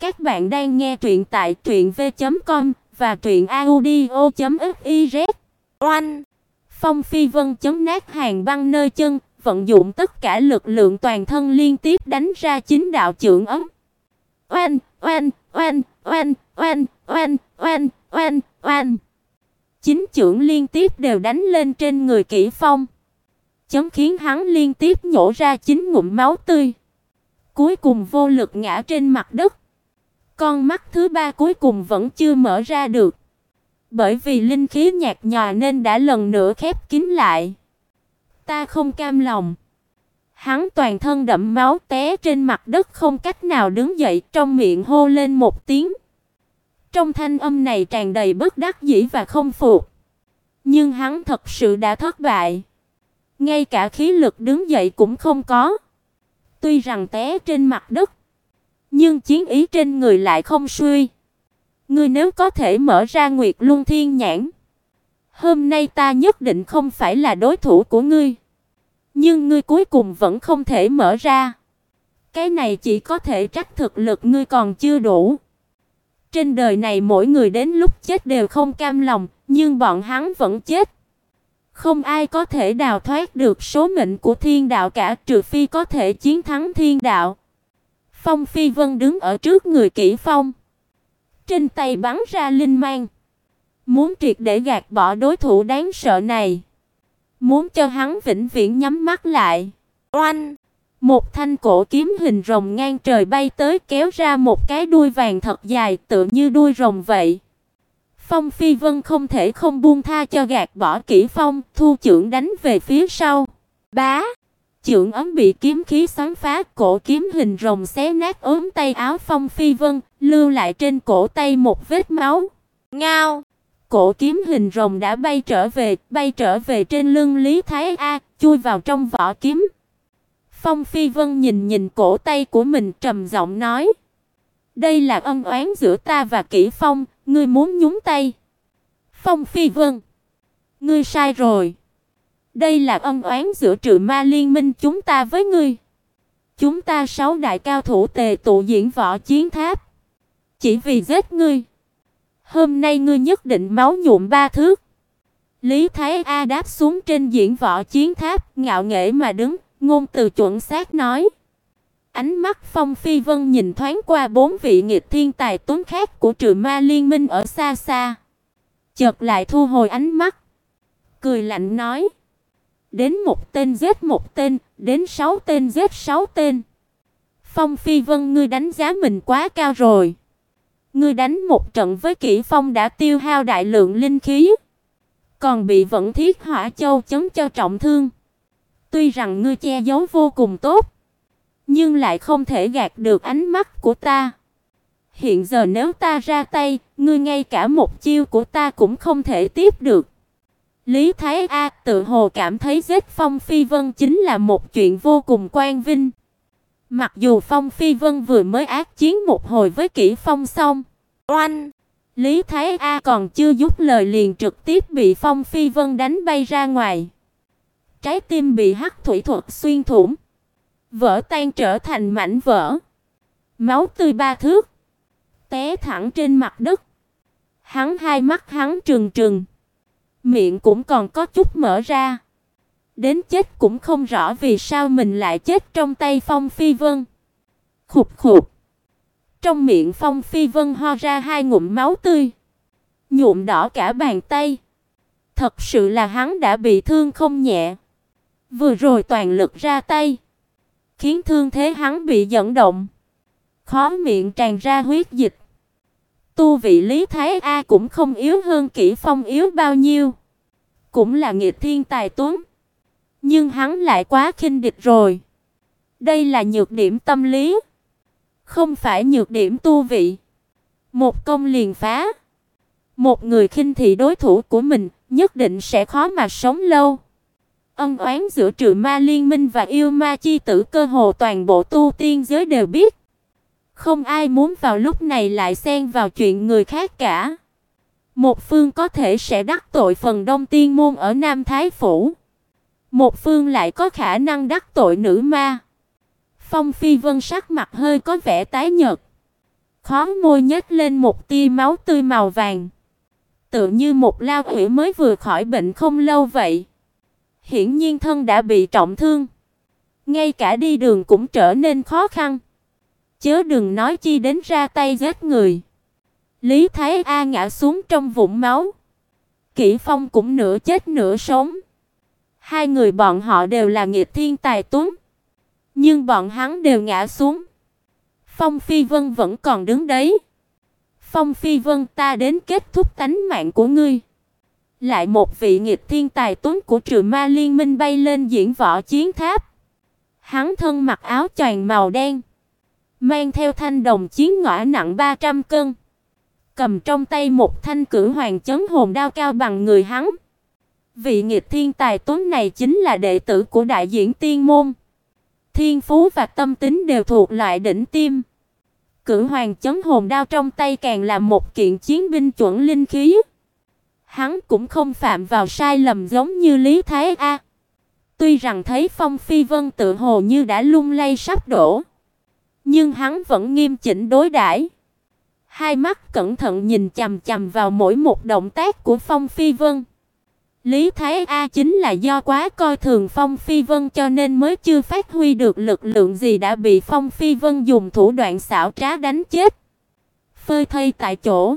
Các bạn đang nghe truyện tại truyệnv.com và truyệnaudio.fiz. Oanh! Phong Phi Vân chấm nát hàng băng nơi chân, vận dụng tất cả lực lượng toàn thân liên tiếp đánh ra chính đạo trưởng ấm. Oanh, oanh, oanh, oanh, oanh, oanh, oanh, oanh, oanh. Chính trưởng liên tiếp đều đánh lên trên người Kỷ Phong, chấm khiến hắn liên tiếp nhổ ra chín ngụm máu tươi. Cuối cùng vô lực ngã trên mặt đất. Con mắt thứ ba cuối cùng vẫn chưa mở ra được. Bởi vì linh khí nhạt nhòa nên đã lần nữa khép kín lại. Ta không cam lòng. Hắn toàn thân đẫm máu té trên mặt đất không cách nào đứng dậy, trong miệng hô lên một tiếng. Trong thanh âm này tràn đầy bất đắc dĩ và không phục. Nhưng hắn thật sự đã thất bại. Ngay cả khí lực đứng dậy cũng không có. Tuy rằng té trên mặt đất, nhưng chiến ý trên người lại không suy. Ngươi nếu có thể mở ra Nguyệt Luân Thiên Nhãn, hôm nay ta nhất định không phải là đối thủ của ngươi. Nhưng ngươi cuối cùng vẫn không thể mở ra. Cái này chỉ có thể trách thực lực ngươi còn chưa đủ. Trên đời này mỗi người đến lúc chết đều không cam lòng, nhưng bọn hắn vẫn chết. Không ai có thể đào thoát được số mệnh của thiên đạo cả, trừ phi có thể chiến thắng thiên đạo. Phong Phi Vân đứng ở trước người Kỷ Phong, trên tay bắn ra linh mang, muốn triệt để gạt bỏ đối thủ đáng sợ này, muốn cho hắn vĩnh viễn nhắm mắt lại. Oanh! Một thanh cổ kiếm hình rồng ngang trời bay tới kéo ra một cái đuôi vàng thật dài tựa như đuôi rồng vậy. Phong Phi Vân không thể không buông tha cho gạt bỏ Kỷ phong, thu trưởng đánh về phía sau. Bá! Chưởng ấm bị kiếm khí xoắn phá, cổ kiếm hình rồng xé nát ốm tay áo Phong Phi Vân, lưu lại trên cổ tay một vết máu. Ngao! Cổ kiếm hình rồng đã bay trở về, bay trở về trên lưng Lý Thái A, chui vào trong vỏ kiếm. Phong Phi Vân nhìn nhìn cổ tay của mình trầm giọng nói: "Đây là ân oán giữa ta và Kỷ Phong, ngươi muốn nhúng tay?" Phong Phi Vân: "Ngươi sai rồi. Đây là ân oán giữa Trừ Ma Liên Minh chúng ta với ngươi. Chúng ta sáu đại cao thủ tề tụ diễn võ chiến tháp, chỉ vì giết ngươi. Hôm nay ngươi nhất định máu nhuộm ba thước." Lý Thái A đáp xuống trên diễn võ chiến tháp, ngạo nghễ mà đứng, Ngôn từ chuẩn xác nói. Ánh mắt Phong Phi Vân nhìn thoáng qua bốn vị nghịch thiên tài tuấn khác của Trừ Ma Liên Minh ở xa xa, chợt lại thu hồi ánh mắt, cười lạnh nói: "Đến một tên giết một tên, đến sáu tên giết sáu tên." Phong Phi Vân ngươi đánh giá mình quá cao rồi. Ngươi đánh một trận với Kỷ Phong đã tiêu hao đại lượng linh khí, còn bị Vận Thiết Hỏa Châu chấn cho trọng thương. Tuy rằng ngươi che giấu vô cùng tốt, nhưng lại không thể gạt được ánh mắt của ta. Hiện giờ nếu ta ra tay, ngươi ngay cả một chiêu của ta cũng không thể tiếp được. Lý Thái A tự hồ cảm thấy giết Phong Phi Vân chính là một chuyện vô cùng quan vinh. Mặc dù Phong Phi Vân vừa mới ác chiến một hồi với Kỷ Phong xong, oanh, Lý Thái A còn chưa giúp lời liền trực tiếp bị Phong Phi Vân đánh bay ra ngoài trái tim bị hắc thủy thuật xuyên thủng, vỡ tan trở thành mảnh vỡ. Máu tươi ba thước, té thẳng trên mặt đất. Hắn hai mắt hắn trừng trừng, miệng cũng còn có chút mở ra. Đến chết cũng không rõ vì sao mình lại chết trong tay Phong Phi Vân. Khục khục. Trong miệng Phong Phi Vân ho ra hai ngụm máu tươi, nhuộm đỏ cả bàn tay. Thật sự là hắn đã bị thương không nhẹ. Vừa rồi toàn lực ra tay, khiến thương thế hắn bị dẫn động, khó miệng tràn ra huyết dịch. Tu vị Lý Thái A cũng không yếu hơn Kỷ Phong yếu bao nhiêu, cũng là nghịch thiên tài tuấn, nhưng hắn lại quá khinh địch rồi. Đây là nhược điểm tâm lý, không phải nhược điểm tu vị. Một công liền phá. Một người khinh thị đối thủ của mình, nhất định sẽ khó mà sống lâu. Ân oán giữa Trừ Ma Liên Minh và Yêu Ma chi tử cơ hồ toàn bộ tu tiên giới đều biết. Không ai muốn vào lúc này lại xen vào chuyện người khác cả. Một phương có thể sẽ đắc tội phần Đông Tiên môn ở Nam Thái phủ. Một phương lại có khả năng đắc tội nữ ma. Phong Phi Vân sắc mặt hơi có vẻ tái nhợt, khóe môi nhếch lên một tia máu tươi màu vàng. Tựa như một lao quỷ mới vừa khỏi bệnh không lâu vậy. Hiển nhiên thân đã bị trọng thương. Ngay cả đi đường cũng trở nên khó khăn. Chớ đừng nói chi đến ra tay giết người. Lý Thái A ngã xuống trong vũng máu. Kỷ Phong cũng nửa chết nửa sống. Hai người bọn họ đều là nghiệt thiên tài tuấn, nhưng bọn hắn đều ngã xuống. Phong Phi Vân vẫn còn đứng đấy. Phong Phi Vân ta đến kết thúc tánh mạng của ngươi. Lại một vị nghịch thiên tài tuấn của Trừ Ma Liên Minh bay lên diễn võ chiến tháp. Hắn thân mặc áo choàng màu đen, mang theo thanh đồng chiến ngõa nặng 300 cân, cầm trong tay một thanh cử hoàng chấn hồn đao cao bằng người hắn. Vị nghịch thiên tài tuấn này chính là đệ tử của đại diễn tiên môn. Thiên phú và tâm tính đều thuộc loại đỉnh tiêm. Cử hoàng chấn hồn đao trong tay càng là một kiện chiến binh chuẩn linh khí. Hắn cũng không phạm vào sai lầm giống như Lý Thái A. Tuy rằng thấy Phong Phi Vân tự hồ như đã lung lay sắp đổ, nhưng hắn vẫn nghiêm chỉnh đối đãi. Hai mắt cẩn thận nhìn chằm chằm vào mỗi một động tác của Phong Phi Vân. Lý Thái A chính là do quá coi thường Phong Phi Vân cho nên mới chưa phát huy được lực lượng gì đã bị Phong Phi Vân dùng thủ đoạn xảo trá đánh chết. Phơi thây tại chỗ.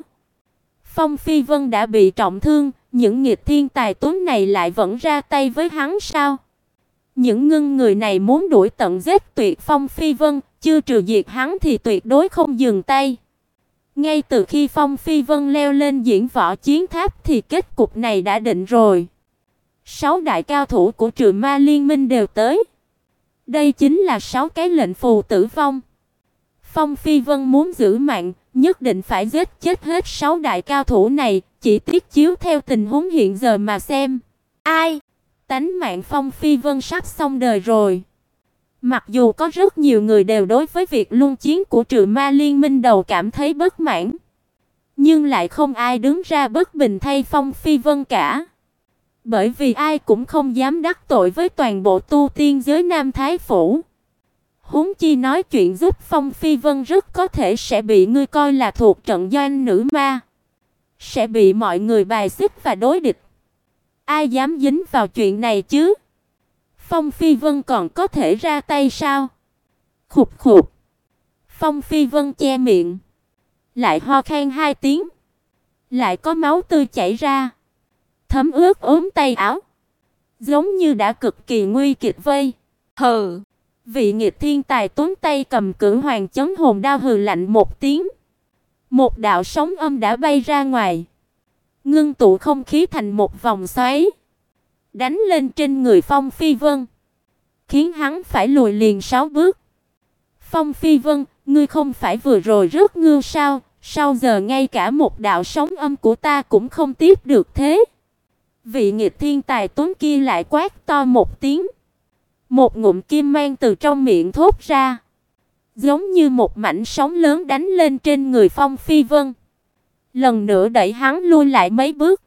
Phong Phi Vân đã bị trọng thương, những nghịch thiên tài tuấn này lại vẫn ra tay với hắn sao? Những ngưng người này muốn đuổi tận giết tuyệt Phong Phi Vân, chưa trừ diệt hắn thì tuyệt đối không dừng tay. Ngay từ khi Phong Phi Vân leo lên diễn võ chiến tháp thì kết cục này đã định rồi. Sáu đại cao thủ của Trừ Ma Liên Minh đều tới. Đây chính là sáu cái lệnh phù tử vong. Phong Phi Vân muốn giữ mạng, nhất định phải giết chết hết sáu đại cao thủ này, chỉ tiếc chiếu theo tình huống hiện giờ mà xem. Ai? Tánh mạng Phong Phi Vân sắp xong đời rồi. Mặc dù có rất nhiều người đều đối với việc luân chiến của Trừ Ma Liên Minh đầu cảm thấy bất mãn, nhưng lại không ai đứng ra bất bình thay Phong Phi Vân cả. Bởi vì ai cũng không dám đắc tội với toàn bộ tu tiên giới Nam Thái phủ. Huống chi nói chuyện giúp Phong Phi Vân rất có thể sẽ bị ngươi coi là thuộc trận doanh nữ ma, sẽ bị mọi người bài xích và đối địch. Ai dám dính vào chuyện này chứ? Phong Phi Vân còn có thể ra tay sao? Khục khục. Phong Phi Vân che miệng, lại ho khan hai tiếng, lại có máu tươi chảy ra, thấm ướt ốm tay áo, giống như đã cực kỳ nguy kịch vây. Hừ. Vị nghịch thiên tài tốn tay cầm cử hoàng chấn hồn đao hừ lạnh một tiếng. Một đạo sóng âm đã bay ra ngoài, ngưng tụ không khí thành một vòng xoáy đánh lên trên người Phong Phi Vân, khiến hắn phải lùi liền sáu bước. Phong Phi Vân, ngươi không phải vừa rồi rớt ngưu sao, sao giờ ngay cả một đạo sóng âm của ta cũng không tiếp được thế? Vị nghịch thiên tài tuấn kia lại quát to một tiếng. Một ngụm kim mang từ trong miệng thốt ra, giống như một mảnh sóng lớn đánh lên trên người Phong Phi Vân. Lần nữa đẩy hắn lui lại mấy bước.